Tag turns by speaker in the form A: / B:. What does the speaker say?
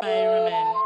A: by women.